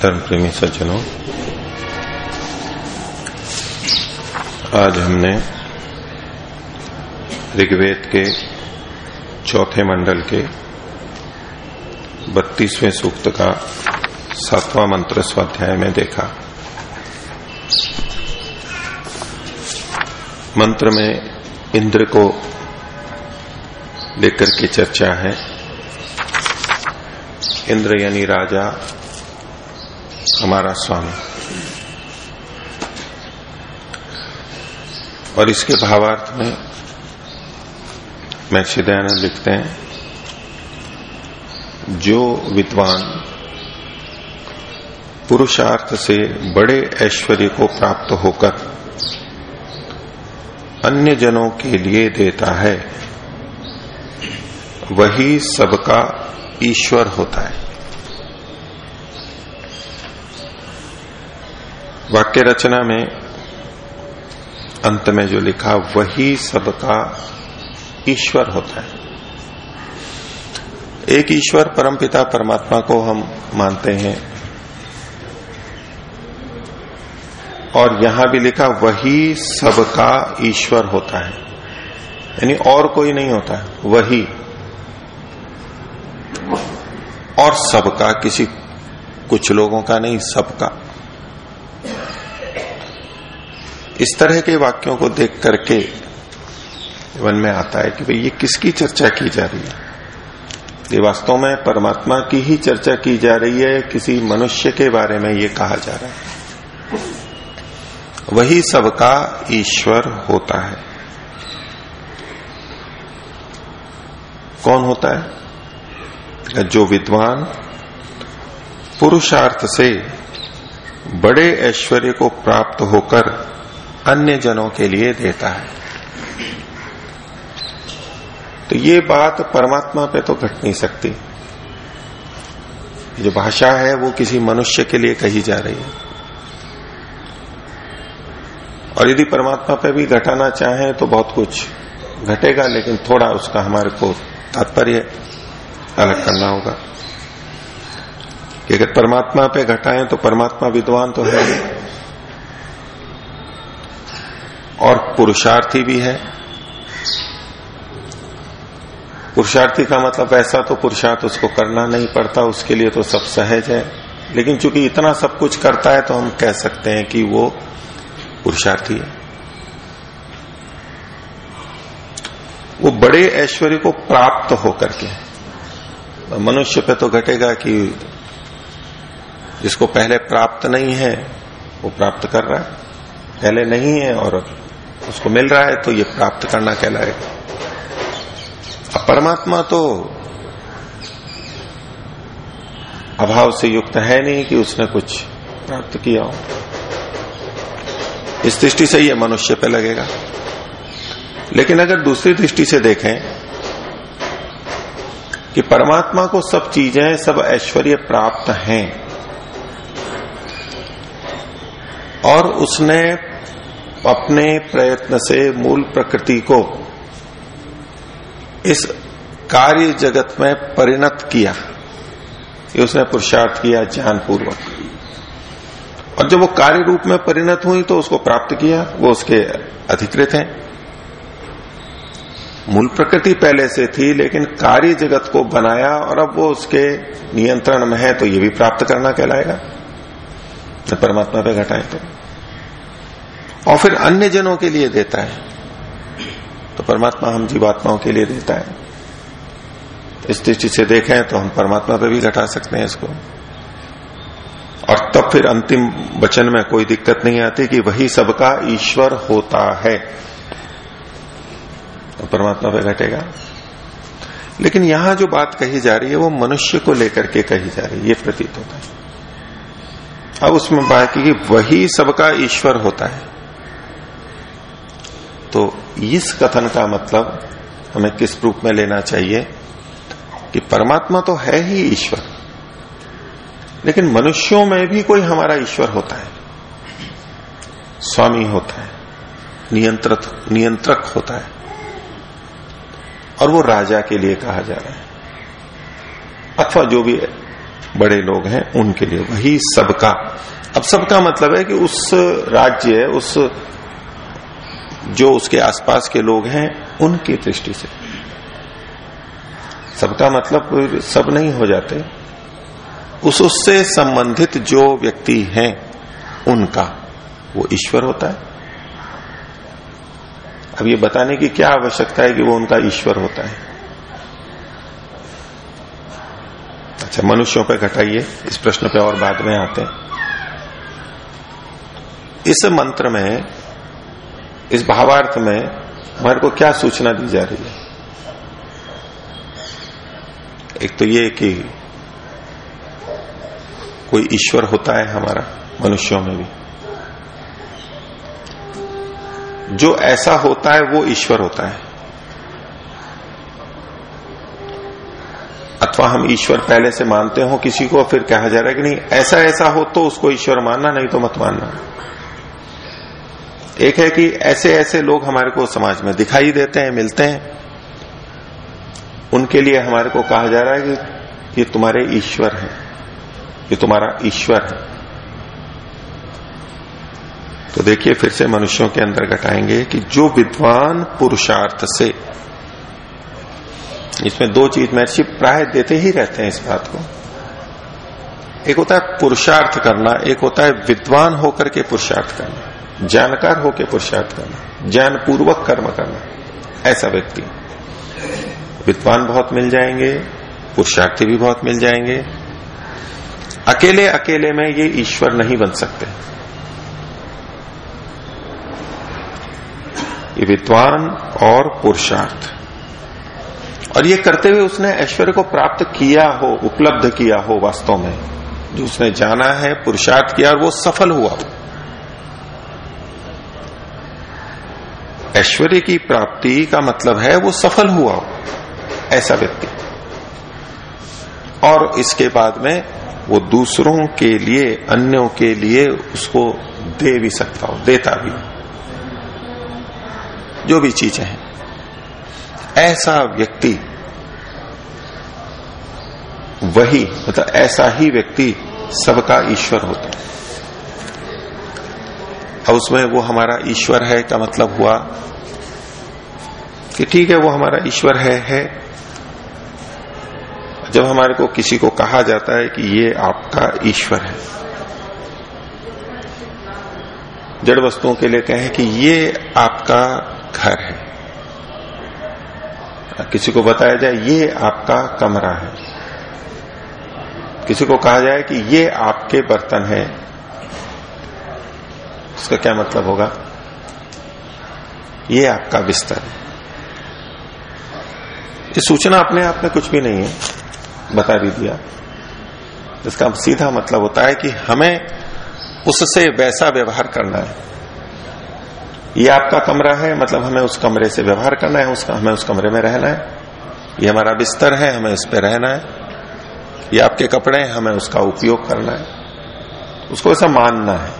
धर्म प्रेमी सज्जनों, आज हमने ऋग्वेद के चौथे मंडल के बत्तीसवें सूक्त का सातवां मंत्र स्वाध्याय में देखा। मंत्र में इंद्र को लेकर के चर्चा है। इंद्र यानी राजा हमारा स्वामी। और इसके भावार्थ में महर्षि दयानंद लिखते हैं, जो विद्वान पुरुषार्थ से बड़े ऐश्वर्य को प्राप्त होकर अन्य जनों के लिए देता है, वही सबका ईश्वर होता है। वाक्य रचना में, अंत में जो लिखा, वही सबका ईश्वर होता है। एक ईश्वर परमपिता परमात्मा को हम मानते हैं। और यहाँ भी लिखा, वही सबका ईश्वर होता है। यानी और कोई नहीं होता है वही। और सबका, किसी कुछ लोगों का नहीं, सबका। इस तरह के वाक्यों को देख करके मन में आता है कि भाई ये किसकी चर्चा की जा रही है? ये वास्तव में परमात्मा की ही चर्चा की जा रही है, किसी मनुष्य के बारे में ये कहा जा रहा है। वही सबका ईश्वर होता है। कौन होता है? जो विद्वान पुरुषार्थ से बड़े ऐश्वर्य को प्राप्त होकर अन्य जनों के लिए देता है। तो ये बात परमात्मा पे तो घट नहीं सकती। जो भाषा है वो किसी मनुष्य के लिए कही जा रही है। और यदि परमात्मा पे भी घटाना चाहे तो बहुत कुछ घटेगा, लेकिन थोड़ा उसका हमारे को तात्पर्य अलग करना होगा। कि अगर परमात्मा पे घटाएँ तो परमात्मा विद्वान तो है। और पुरुषार्थी भी है। पुरुषार्थी का मतलब ऐसा तो पुरुषार्थ उसको करना नहीं पड़ता, उसके लिए तो सब सहज है। लेकिन चूँकि इतना सब कुछ करता है तो हम कह सकते हैं कि वो पुरुषार्थी है। वो बड़े ऐश्वर्य को प्राप्त होकर के, मनुष्य पे तो घटेगा कि जिसको पहले प्राप्त नहीं है, वो प्राप्त कर रहा है। पहले नहीं है और उसको मिल रहा है तो ये प्राप्त करना कहलाएगा। अब परमात्मा तो अभाव से युक्त है नहीं कि उसने कुछ प्राप्त किया हो। इस दृष्टि से ये मनुष्य पे लगेगा। लेकिन अगर दूसरी दृष्टि से देखें कि परमात्मा को सब चीज़ें, सब ऐश्वर्य प्राप्त हैं, और उसने अपने प्रयत्न से मूल प्रकृति को इस कार्य जगत में परिणत किया। ये उसने पुरुषार्थ किया ज्ञान पूर्वक और जब वो कार्य रूप में परिणत हुई तो उसको प्राप्त किया। वो उसके अधिकृत हैं। मूल प्रकृति पहले से थी, लेकिन कार्य जगत को बनाया और अब वो उसके नियंत्रण में है तो ये भी प्राप्त करना कहलाएगा। परमात्मा पे घटाए तो। और फिर अन्य जनों के लिए देता है। तो परमात्मा हम जीवात्माओं के लिए देता है। इस दृष्टि से देखें तो हम परमात्मा पे भी घटा सकते हैं इसको। और तब फिर अंतिम वचन में कोई दिक्कत नहीं आती कि वही सबका ईश्वर होता है। तो परमात्मा पे घटेगा। लेकिन यहाँ जो बात कही जा रही है, वो मनुष्य को लेकर के कही जा रही है। ये प्रतीत होता है। अब उसमें बात की वही सबका ईश्वर होता है। तो इस कथन का मतलब हमें किस रूप में लेना चाहिए कि परमात्मा तो है ही ईश्वर। लेकिन मनुष्यों में भी कोई हमारा ईश्वर होता है। स्वामी होता है नियंत्रक नियंत्रक होता है, और वो राजा के लिए कहा जा रहा है। अथवा जो भी बड़े लोग हैं, उनके लिए, वही सबका। अब सबका मतलब है कि उस राज्य, उस जो उसके आसपास के लोग हैं, उनकी दृष्टि से। सबका मतलब सब नहीं हो जाते। उस उससे संबंधित जो व्यक्ति हैं, उनका वो ईश्वर होता है। अब ये बताने की क्या आवश्यकता है कि वो उनका ईश्वर होता है? अच्छा मनुष्यों पर घटाइए, इस प्रश्न पे और बाद में आते हैं। इस मंत्र में इस भावार्थ में हमारे को क्या सूचना दी जा रही है? एक तो ये कि कोई ईश्वर होता है हमारा, मनुष्यों में भी। जो ऐसा होता है, वो ईश्वर होता है। अथवा हम ईश्वर पहले से मानते हो, किसी को फिर कहा जा रहा है कि नहीं ऐसा ऐसा हो तो उसको ईश्वर मानना, नहीं तो मत मानना। एक है कि ऐसे ऐसे लोग हमारे को समाज में दिखाई देते हैं, मिलते हैं। उनके लिए हमारे को कहा जा रहा है कि ये तुम्हारे ईश्वर है ये तुम्हारा ईश्वर है। तो देखिए, फिर से मनुष्यों के अंदर घटाएँगे कि जो विद्वान पुरुषार्थ से, इसमें दो चीज़ महर्षि प्राय देते ही रहते हैं इस बात को। एक होता है पुरुषार्थ करना, एक होता है विद्वान होकर के पुरुषार्थ करना। जानकार होके पुरुषार्थ करना ज्ञान पूर्वक कर्म करना, ऐसा व्यक्ति। विद्वान बहुत मिल जाएँगे, पुरुषार्थी भी बहुत मिल जाएँगे। अकेले अकेले में ये ईश्वर नहीं बन सकते। ये विद्वान और पुरुषार्थ। और ये करते हुए उसने ऐश्वर्य को प्राप्त किया हो, उपलब्ध किया हो वास्तव में, जो उसने जाना है, पुरुषार्थ किया और वो सफल हुआ ऐश्वर्य की प्राप्ति का मतलब है वो सफल हुआ हो, ऐसा व्यक्ति। और इसके बाद में वो दूसरों के लिए, अन्यों के लिए उसको दे भी सकता हो, देता भी जो भी चीज़ें हैं। ऐसा व्यक्ति, वही मतलब ऐसा ही व्यक्ति सबका ईश्वर होता है। अब उसमें वो हमारा ईश्वर है का मतलब हुआ कि ठीक है, वो हमारा ईश्वर है है। जब हमारे को किसी को कहा जाता है कि ये आपका ईश्वर है। जड़ वस्तुओं के लिए कहें कि ये आपका घर है। किसी को बताया जाए, ये आपका कमरा है। किसी को कहा जाए कि ये आपके बर्तन है। उसका क्या मतलब होगा? ये आपका बिस्तर है। ये सूचना अपने आप में कुछ भी नहीं है। बता भी दिया इसका सीधा मतलब होता है कि हमें उससे वैसा व्यवहार करना है। ये आपका कमरा है मतलब हमें उस कमरे से व्यवहार करना है, उसका, हमें उस कमरे में रहना है। ये हमारा बिस्तर है, हमें इस पे रहना है। ये आपके कपड़े हैं, हमें उसका उपयोग करना है। उसको ऐसा मानना है।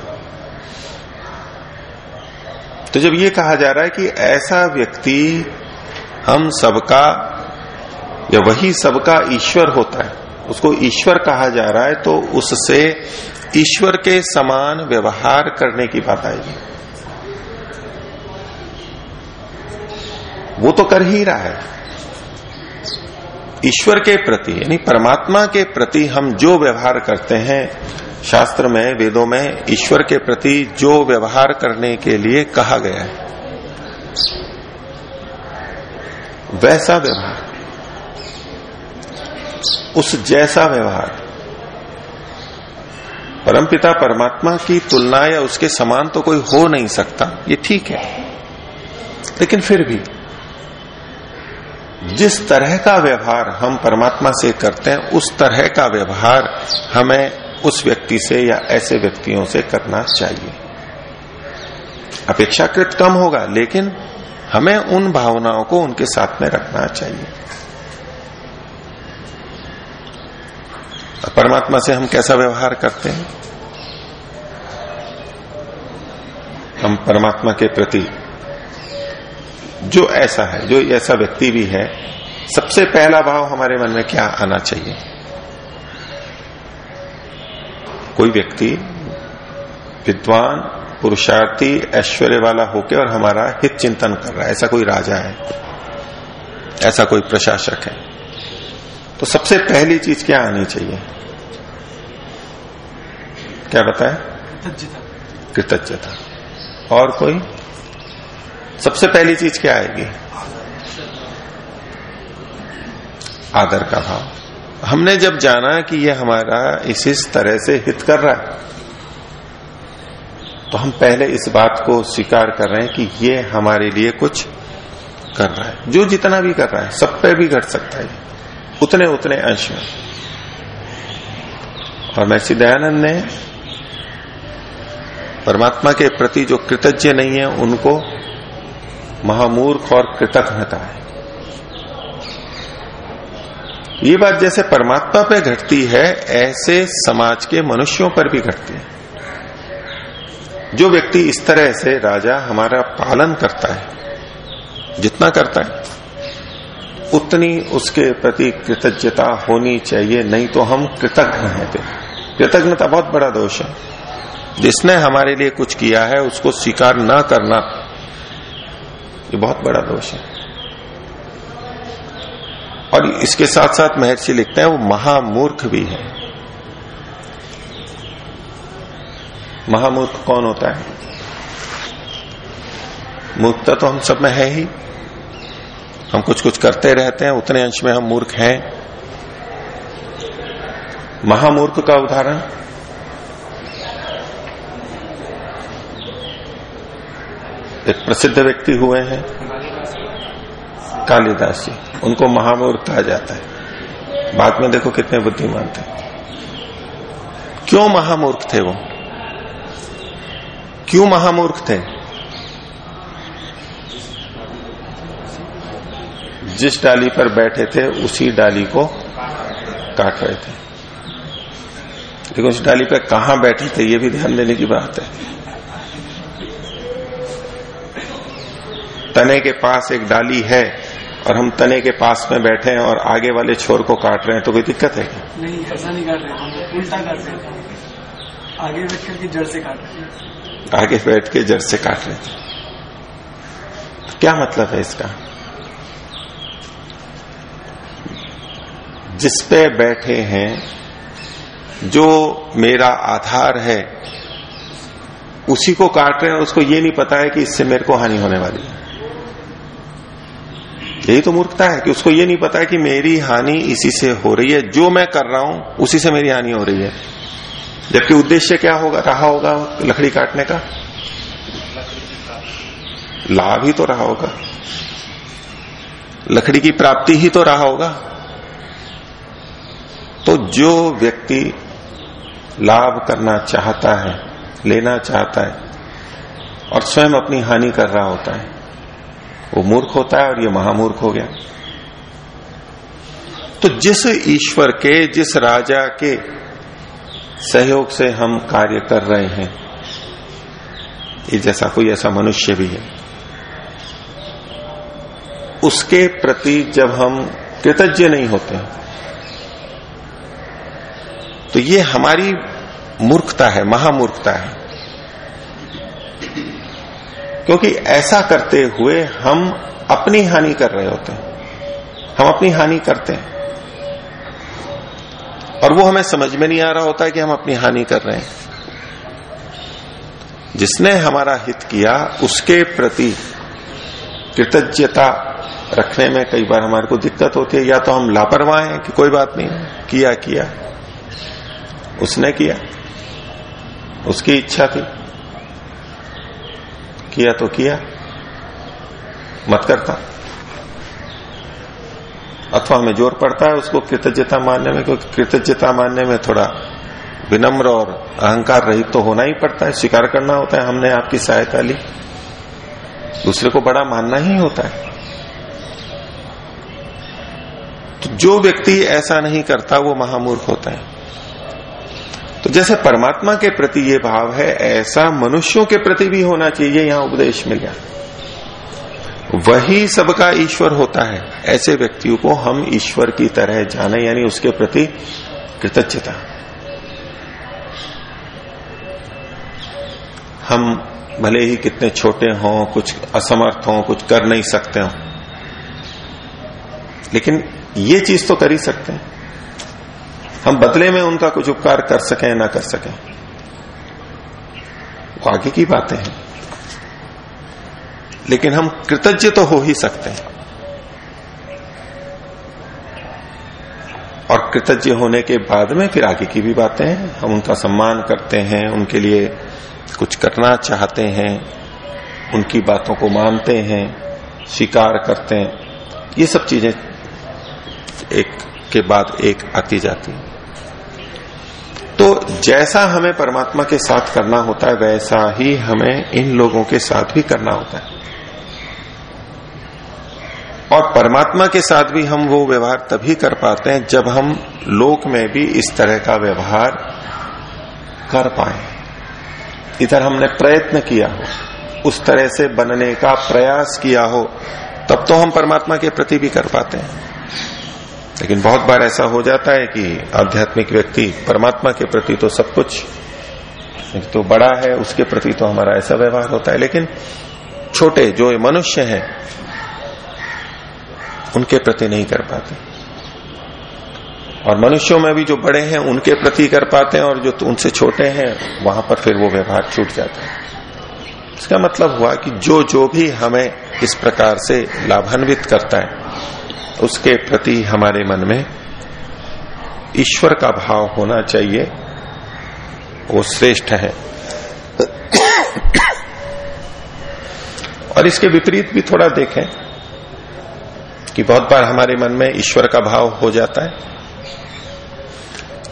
तो जब ये कहा जा रहा है कि ऐसा व्यक्ति हम सबका या वही सबका ईश्वर होता है, उसको ईश्वर कहा जा रहा है तो उससे ईश्वर के समान व्यवहार करने की बात आएगी। वो तो कर ही रहा है। ईश्वर के प्रति, यानी परमात्मा के प्रति हम जो व्यवहार करते हैं शास्त्र में, वेदों में ईश्वर के प्रति जो व्यवहार करने के लिए कहा गया है, वैसा व्यवहार, उस जैसा व्यवहार, परमपिता परमात्मा की तुलना या उसके समान तो कोई हो नहीं सकता, ये ठीक है। लेकिन फिर भी, जिस तरह का व्यवहार हम परमात्मा से करते हैं, उस तरह का व्यवहार हमें उस व्यक्ति से या ऐसे व्यक्तियों से करना चाहिए। अपेक्षाकृत कम होगा, लेकिन हमें उन भावनाओं को उनके साथ में रखना चाहिए। परमात्मा से हम कैसा व्यवहार करते हैं? हम परमात्मा के प्रति जो ऐसा है, जो ऐसा व्यक्ति भी है, सबसे पहला भाव हमारे मन में क्या आना चाहिए? कोई व्यक्ति विद्वान पुरुषार्थी ऐश्वर्य वाला होके और हमारा हित चिंतन कर रहा है। ऐसा कोई राजा है ऐसा कोई प्रशासक है। तो सबसे पहली चीज़ क्या आनी चाहिए? क्या बताए? कृतज्ञता। और कोई? सबसे पहली चीज़ क्या आएगी? आदर का भाव। हमने जब जाना कि ये हमारा इस इस तरह से हित कर रहा है तो हम पहले इस बात को स्वीकार कर रहे हैं कि ये हमारे लिए कुछ कर रहा है। जो जितना भी कर रहा है, सब पे भी घट सकता है। उतने उतने अंश में। और मैं दयानंद ने परमात्मा के प्रति जो कृतज्ञ नहीं है, उनको महामूर्ख और कृतज्ञता है। ये बात जैसे परमात्मा पे घटती है, ऐसे समाज के मनुष्यों पर भी घटती है। जो व्यक्ति इस तरह से राजा हमारा पालन करता है, जितना करता है, उतनी उसके प्रति कृतज्ञता होनी चाहिए, नहीं तो हम कृतज्ञ हैं कृतज्ञता बहुत बड़ा दोष है। जिसने हमारे लिए कुछ किया है, उसको स्वीकार न करना, ये बहुत बड़ा दोष है। और इसके साथ साथ महर्षि लिखते हैं, वो महामूर्ख भी है। महामूर्ख कौन होता है? मूर्खता तो हम सब में है ही। हम कुछ कुछ करते रहते हैं, उतने अंश में हम मूर्ख हैं। महामूर्ख का उदाहरण? एक प्रसिद्ध व्यक्ति हुए हैं। कालिदास जी, उनको महामूर्ख कहा जाता है। बाद में देखो कितने बुद्धिमान थे। क्यों महामूर्ख थे वो? क्यों महामूर्ख थे? जिस डाली पर बैठे थे, उसी डाली को काट रहे थे। लेकिन उस डाली पर कहा बैठे थे, ये भी ध्यान देने की बात है। तने के पास एक डाली है और हम तने के पास में बैठे हैं और आगे वाले छोर को काट रहे हैं तो कोई दिक्कत है क्या? नहीं ऐसा नहीं काट रहे उल्टा काट रहे आगे बैठ करके जड़ से काट रहे आगे बैठ के जड़ से काट रहे थे क्या मतलब है इसका? जिस पे बैठे हैं जो मेरा आधार है उसी को काट रहे हैं उसको ये नहीं पता है कि इससे मेरे को हानि होने वाली है। यही तो मूर्खता है कि उसको ये नहीं पता कि मेरी हानि इसी से हो रही है। जो मैं कर रहा हूँ, उसी से मेरी हानि हो रही है। जबकि उद्देश्य क्या होगा? रहा होगा लकड़ी काटने का? लाभ ही तो रहा होगा। लकड़ी की प्राप्ति ही तो रहा होगा। तो जो व्यक्ति लाभ करना चाहता है, लेना चाहता है और स्वयं अपनी हानि कर रहा होता है वो मूर्ख होता है और ये महामूर्ख हो गया। तो जिस ईश्वर के, जिस राजा के सहयोग से हम कार्य कर रहे हैं, ये जैसा कोई ऐसा मनुष्य भी है, उसके प्रति जब हम कृतज्ञ नहीं होते तो ये हमारी मूर्खता है, महामूर्खता है। क्योंकि ऐसा करते हुए हम अपनी हानि कर रहे होते हैं। हम अपनी हानि करते हैं। और वो हमें समझ में नहीं आ रहा होता है कि हम अपनी हानि कर रहे हैं। जिसने हमारा हित किया, उसके प्रति कृतज्ञता रखने में कई बार हमारे को दिक्कत होती है। या तो हम लापरवाह हैं कि कोई बात नहीं, किया किया। उसने किया। उसकी इच्छा थी। किया तो किया, मत करता। अथवा हमें ज़ोर पड़ता है उसको कृतज्ञता मानने में, क्योंकि कृतज्ञता मानने में थोड़ा विनम्र और अहंकार रहित तो होना ही पड़ता है, स्वीकार करना होता है, हमने आपकी सहायता ली। दूसरे को बड़ा मानना ही होता है। तो जो व्यक्ति ऐसा नहीं करता, वो महामूर्ख होता है। जैसे परमात्मा के प्रति ये भाव है, ऐसा मनुष्यों के प्रति भी होना चाहिए, यहाँ उपदेश मिल गया। वही सबका ईश्वर होता है। ऐसे व्यक्तियों को हम ईश्वर की तरह जाने, यानी उसके प्रति कृतज्ञता। हम भले ही कितने छोटे हों, कुछ असमर्थ हों, कुछ कर नहीं सकते हों, लेकिन ये चीज़ तो कर ही सकते हैं। हम बदले में उनका कुछ उपकार कर सकें, ना कर सकें। वो आगे की बातें हैं। लेकिन हम कृतज्ञ तो हो ही सकते हैं। और कृतज्ञ होने के बाद में फिर आगे की भी बातें हैं। हम उनका सम्मान करते हैं, उनके लिए कुछ करना चाहते हैं, उनकी बातों को मानते हैं, स्वीकार करते हैं। ये सब चीज़ें एक के बाद एक आती जाती है। तो जैसा हमें परमात्मा के साथ करना होता है, वैसा ही हमें इन लोगों के साथ भी करना होता है। और परमात्मा के साथ भी हम वो व्यवहार तभी कर पाते हैं जब हम लोक में भी इस तरह का व्यवहार कर पाए। इधर हमने प्रयत्न किया हो, उस तरह से बनने का प्रयास किया हो, तब तो हम परमात्मा के प्रति भी कर पाते हैं। लेकिन बहुत बार ऐसा हो जाता है कि आध्यात्मिक व्यक्ति परमात्मा के प्रति तो सब कुछ तो बड़ा है, उसके प्रति तो हमारा ऐसा व्यवहार होता है। लेकिन छोटे जो मनुष्य हैं, उनके प्रति नहीं कर पाते। और मनुष्यों में भी जो बड़े हैं, उनके प्रति कर पाते हैं, और जो उनसे छोटे हैं, वहाँ पर फिर वो व्यवहार छूट जाता है। इसका मतलब हुआ कि जो जो भी हमें इस प्रकार से लाभान्वित करता है उसके प्रति हमारे मन में ईश्वर का भाव होना चाहिए। वो श्रेष्ठ है। और इसके विपरीत भी थोड़ा देखें कि बहुत बार हमारे मन में ईश्वर का भाव हो जाता है।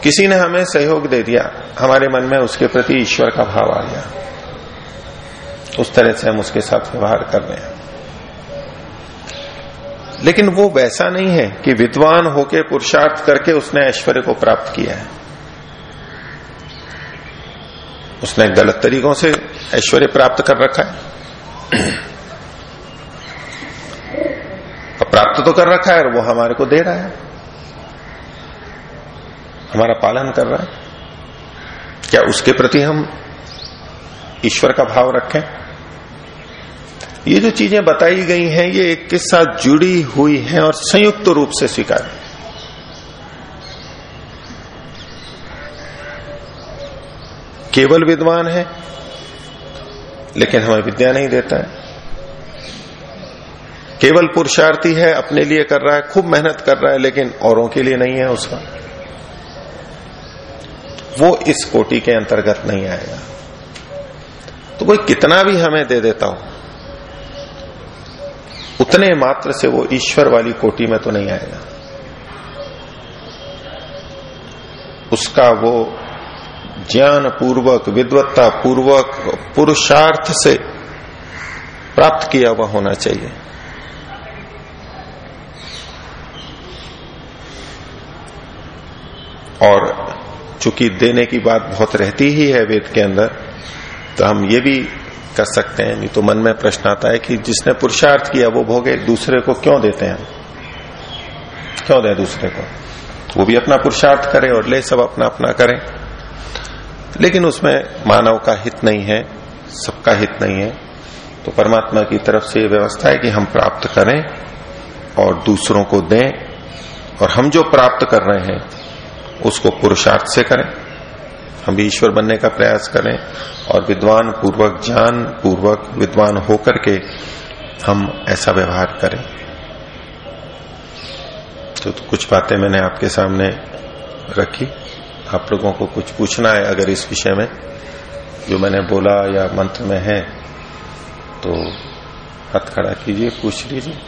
किसी ने हमें सहयोग दे दिया, हमारे मन में उसके प्रति ईश्वर का भाव आ गया। उस तरह से हम उसके साथ व्यवहार कर रहे हैं। लेकिन वो वैसा नहीं है कि विद्वान होके पुरुषार्थ करके उसने ऐश्वर्य को प्राप्त किया है। उसने गलत तरीकों से ऐश्वर्य प्राप्त कर रखा है। और प्राप्त तो कर रखा है और वो हमारे को दे रहा है। हमारा पालन कर रहा है। क्या उसके प्रति हम ईश्वर का भाव रखें? ये जो चीज़ें बताई गई हैं, ये एक के साथ जुड़ी हुई हैं और संयुक्त तो रूप से स्वीकार केवल विद्वान है, लेकिन हमें विद्या नहीं देता है। केवल पुरुषार्थी है, अपने लिए कर रहा है, खूब मेहनत कर रहा है, लेकिन औरों के लिए नहीं है उसका। वो इस कोटि के अंतर्गत नहीं आएगा। तो कोई कितना भी हमें दे देता हो उतने मात्र से वो ईश्वर वाली कोटि में तो नहीं आएगा। उसका वो ज्ञान पूर्वक विद्वत्ता पूर्वक पुरुषार्थ से प्राप्त किया हुआ होना चाहिए। और चूँकि देने की बात बहुत रहती ही है वेद के अंदर तो हम ये भी कर सकते हैं। नहीं तो मन में प्रश्न आता है कि जिसने पुरुषार्थ किया, वो भोगे दूसरे को क्यों देते हैं? क्यों दें दूसरे को? वो भी अपना पुरुषार्थ करे और ले, सब अपना अपना करें। लेकिन उसमें मानव का हित नहीं है, सबका हित नहीं है। तो परमात्मा की तरफ़ से व्यवस्था है कि हम प्राप्त करें और दूसरों को दें और हम जो प्राप्त कर रहे हैं, उसको पुरुषार्थ से करें। हम भी ईश्वर बनने का प्रयास करें और विद्वान पूर्वक ज्ञान पूर्वक विद्वान होकर के हम ऐसा व्यवहार करें। तो, तो कुछ बातें मैंने आपके सामने रखी। आप लोगों को कुछ पूछना है अगर इस विषय में जो मैंने बोला या मंत्र में है तो हाथ खड़ा कीजिए पूछ लीजिए।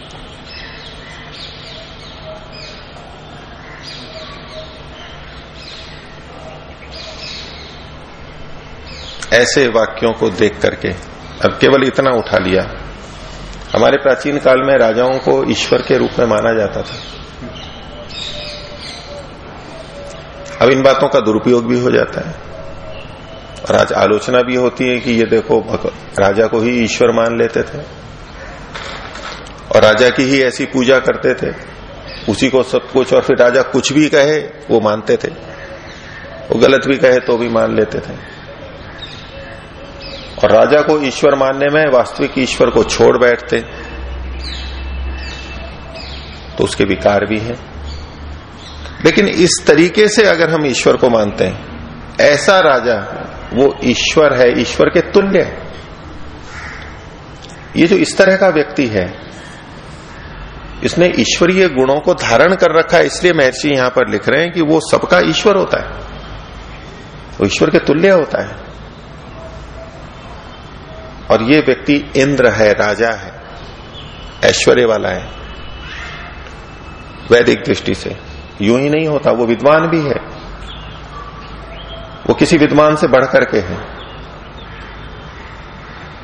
ऐसे वाक्यों को देख करके। अब केवल इतना उठा लिया। हमारे प्राचीन काल में राजाओं को ईश्वर के रूप में माना जाता था। अब इन बातों का दुरुपयोग भी हो जाता है। और आज आलोचना भी होती है कि ये देखो राजा को ही ईश्वर मान लेते थे। और राजा की ही ऐसी पूजा करते थे। उसी को सब कुछ, और फिर राजा कुछ भी कहे, वो मानते थे। वो गलत भी कहे तो भी मान लेते थे। और राजा को ईश्वर मानने में वास्तविक ईश्वर को छोड़ बैठते तो उसके विकार भी हैं। लेकिन इस तरीके से अगर हम ईश्वर को मानते हैं, ऐसा राजा, वो ईश्वर है, ईश्वर के तुल्य है। ये जो इस तरह का व्यक्ति है, इसने ईश्वरीय गुणों को धारण कर रखा है, इसलिए महर्षि यहाँ पर लिख रहे हैं कि वो सबका ईश्वर होता है। वो ईश्वर के तुल्य होता है। और ये व्यक्ति इंद्र है, राजा है, ऐश्वर्य वाला है, वैदिक दृष्टि से। यूँ ही नहीं होता, वो विद्वान भी है। वो किसी विद्वान से बढ़ करके है।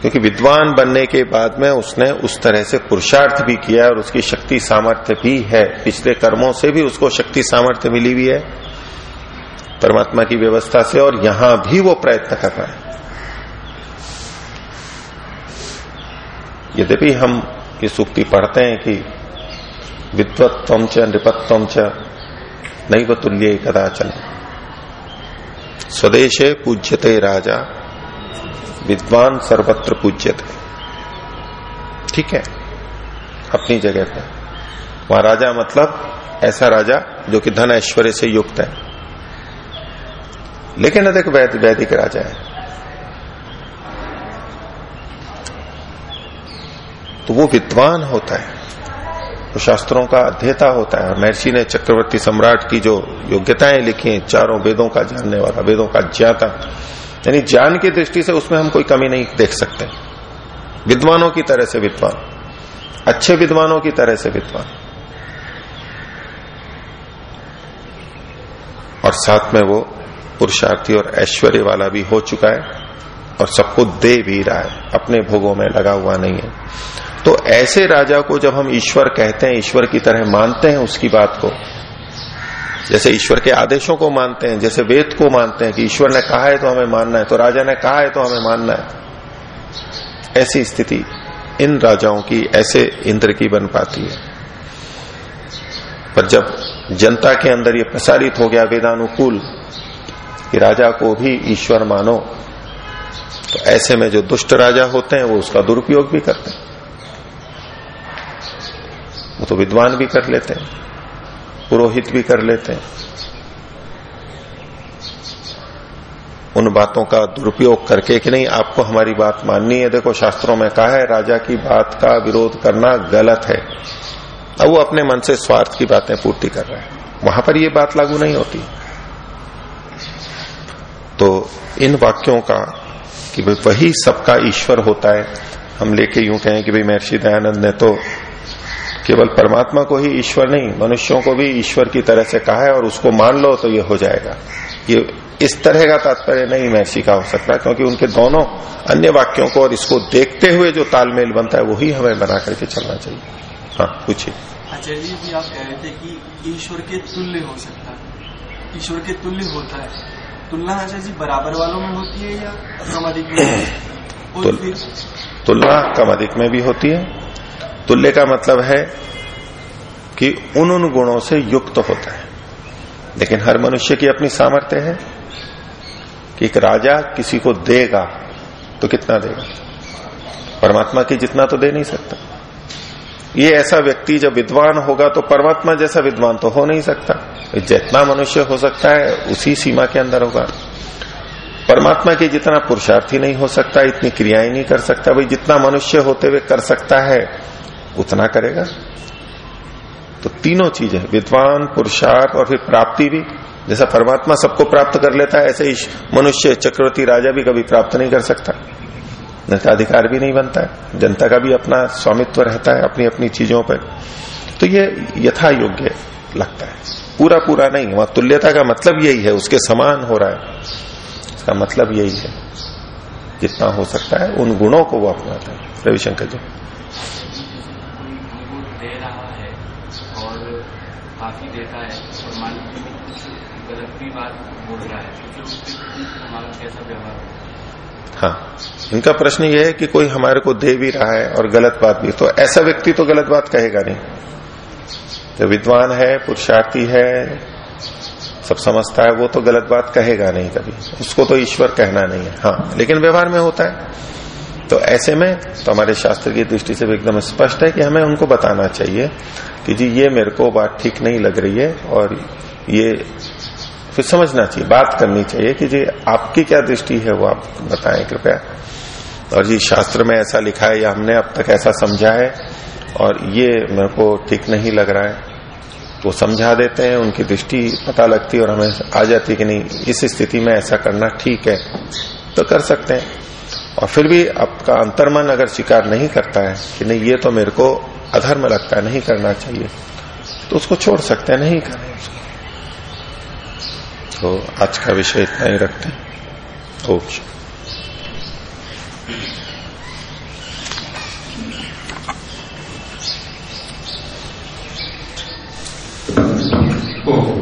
क्योंकि विद्वान बनने के बाद में उसने उस तरह से पुरुषार्थ भी किया और उसकी शक्ति सामर्थ्य भी है। पिछले कर्मों से भी उसको शक्ति सामर्थ्य मिली हुई है, परमात्मा की व्यवस्था से, और यहाँ भी वो प्रयत्न कर रहा है। यद्यपि हम ये सूक्ति पढ़ते हैं कि विद्वत्व च नृपत्व च नैव तुल्य कदाचन। स्वदेशे पूज्यते राजा विद्वान सर्वत्र पूज्यते। ठीक है? अपनी जगह पे। वहाँ राजा मतलब ऐसा राजा जो कि धन ऐश्वर्य से युक्त है। लेकिन अधिक वैद, वैदिक राजा है। तो वो विद्वान होता है। तो शास्त्रों का अध्येता होता है। महर्षि ने चक्रवर्ती सम्राट की जो योग्यताएँ लिखी हैं, चारों वेदों का जानने वाला, वेदों का ज्ञाता, यानी ज्ञान की दृष्टि से उसमें हम कोई कमी नहीं देख सकते। विद्वानों की तरह से विद्वान। अच्छे विद्वानों की तरह से विद्वान। और साथ में वो पुरुषार्थी और ऐश्वर्य वाला भी हो चुका है और सबको दे भी रहा है। अपने भोगों में लगा हुआ नहीं है। तो ऐसे राजा को जब हम ईश्वर कहते हैं, ईश्वर की तरह मानते हैं उसकी बात को, जैसे ईश्वर के आदेशों को मानते हैं, जैसे वेद को मानते हैं कि ईश्वर ने कहा है तो हमें मानना है तो राजा ने कहा है तो हमें मानना है। ऐसी स्थिति इन राजाओं की, ऐसे इंद्र की बन पाती है। पर जब जनता के अंदर ये प्रसारित हो गया वेदानुकूल कि राजा को भी ईश्वर मानो तो ऐसे में जो दुष्ट राजा होते हैं वो उसका दुरुपयोग भी करते हैं। वो तो विद्वान भी कर लेते हैं, पुरोहित भी कर लेते हैं। उन बातों का दुरुपयोग करके कि नहीं, आपको हमारी बात माननी है। देखो, शास्त्रों में कहा है, राजा की बात का विरोध करना गलत है। अब वो अपने मन से स्वार्थ की बातें पूर्ति कर रहे हैं। वहाँ पर ये बात लागू नहीं होती। तो इन वाक्यों का कि वही सबका ईश्वर होता है, हम लेके यूँ कहें कि भाई महर्षि दयानंद ने तो केवल परमात्मा को ही ईश्वर नहीं मनुष्यों को भी ईश्वर की तरह से कहा है और उसको मान लो तो ये हो जाएगा। ये इस तरह का तात्पर्य नहीं महर्षि का हो सकता क्योंकि उनके दोनों अन्य वाक्यों को और इसको देखते हुए जो तालमेल बनता है वही हमें बना करके चलना चाहिए। हाँ पूछिए। आचार्य जी आप कह रहे थे कि ईश्वर के तुल्य हो सकता है। ईश्वर के तुल्य होता है। तुलना आचार्य जी बराबर वालों में होती है या कम अधिक में? तुलना कम अधिक में भी होती है। तुल्य का मतलब है कि उन उन गुणों से युक्त तो होता है। लेकिन हर मनुष्य की अपनी सामर्थ्य है कि एक राजा किसी को देगा तो कितना देगा? परमात्मा की जितना तो दे नहीं सकता। ये ऐसा व्यक्ति जब विद्वान होगा तो परमात्मा जैसा विद्वान तो हो नहीं सकता। जितना मनुष्य हो सकता है, उसी सीमा के अंदर होगा। परमात्मा की जितना पुरुषार्थी नहीं हो सकता, इतनी क्रियाएँ नहीं कर सकता, भाई, जितना मनुष्य होते हुए कर सकता है उतना करेगा। तो तीनों चीज़ें विद्वान, पुरुषार्थ और फिर प्राप्ति भी। जैसा परमात्मा सबको प्राप्त कर लेता है, ऐसे ही मनुष्य चक्रवर्ती राजा भी कभी प्राप्त नहीं कर सकता। अधिकार भी नहीं बनता है। जनता का भी अपना स्वामित्व रहता है, अपनी अपनी चीज़ों पर। तो ये यथा योग्य लगता है। पूरा पूरा नहीं, वहाँ तुल्यता का मतलब यही है, उसके समान हो रहा है। इसका मतलब यही है। जितना हो सकता है, उन गुणों को वो अपनाता है। रविशंकर जी। काफ़ी देता है, और मान गलत भी बात बोल रहा है तो हमारा कैसा व्यवहार हाँ। इनका प्रश्न ये है कि कोई हमारे को दे भी रहा है और गलत बात भी तो ऐसा व्यक्ति तो गलत बात कहेगा नहीं। जो विद्वान है, पुरुषार्थी है, सब समझता है, वो तो गलत बात कहेगा नहीं कभी। उसको तो ईश्वर कहना नहीं है। हाँ लेकिन व्यवहार में होता है। तो ऐसे में तो हमारे शास्त्र की दृष्टि से भी एकदम स्पष्ट है कि हमें उनको बताना चाहिए कि जी, ये मेरे को बात ठीक नहीं लग रही है और ये फिर समझना चाहिए, बात करनी चाहिए कि जी, आपकी क्या दृष्टि है वो आप बताएँ कृपया। और जी, शास्त्र में ऐसा लिखा है या हमने अब तक ऐसा समझा है और ये मेरे को ठीक नहीं लग रहा है, वो समझा देते हैं, उनकी दृष्टि पता लगती है और हमें आ जाती है कि नहीं, इस स्थिति में ऐसा करना ठीक है तो कर सकते हैं। और फिर भी आपका अंतर्मन अगर स्वीकार नहीं करता है कि नहीं, ये तो मेरे को अधर्म लगता है, नहीं करना चाहिए तो उसको छोड़ सकते हैं, नहीं करें उसको। तो आज का विषय इतना ही रखते हैं। ओके।